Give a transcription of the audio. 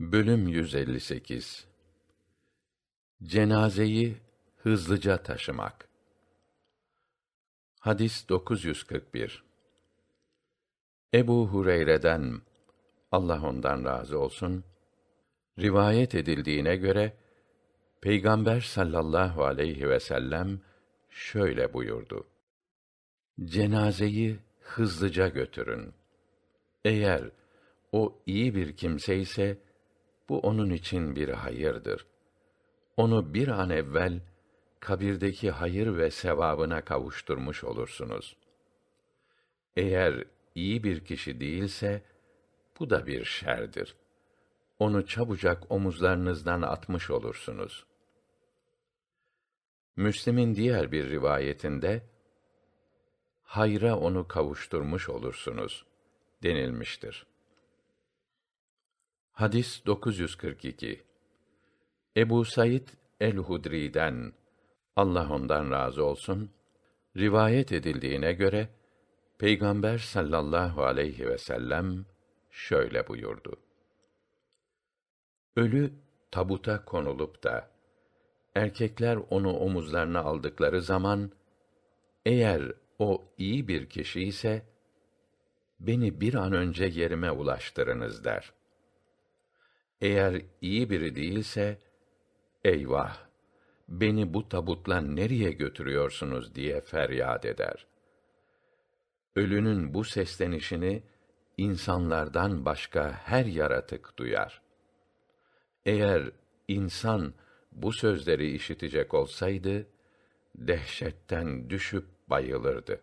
Bölüm 158 Cenazeyi hızlıca taşımak. Hadis 941 Ebu Hureyre'den Allah ondan razı olsun rivayet edildiğine göre Peygamber sallallahu aleyhi ve sellem şöyle buyurdu. Cenazeyi hızlıca götürün. Eğer o iyi bir kimse ise bu onun için bir hayırdır. Onu bir an evvel kabirdeki hayır ve sevabına kavuşturmuş olursunuz. Eğer iyi bir kişi değilse bu da bir şerdir. Onu çabucak omuzlarınızdan atmış olursunuz. Müslim'in diğer bir rivayetinde hayra onu kavuşturmuş olursunuz denilmiştir. Hadis 942 Ebu Said el-Hudri'den Allah ondan razı olsun rivayet edildiğine göre Peygamber sallallahu aleyhi ve sellem şöyle buyurdu. Ölü tabuta konulup da erkekler onu omuzlarına aldıkları zaman eğer o iyi bir kişi ise beni bir an önce yerime ulaştırınız der. Eğer iyi biri değilse eyvah beni bu tabutla nereye götürüyorsunuz diye feryat eder. Ölünün bu seslenişini insanlardan başka her yaratık duyar. Eğer insan bu sözleri işitecek olsaydı dehşetten düşüp bayılırdı.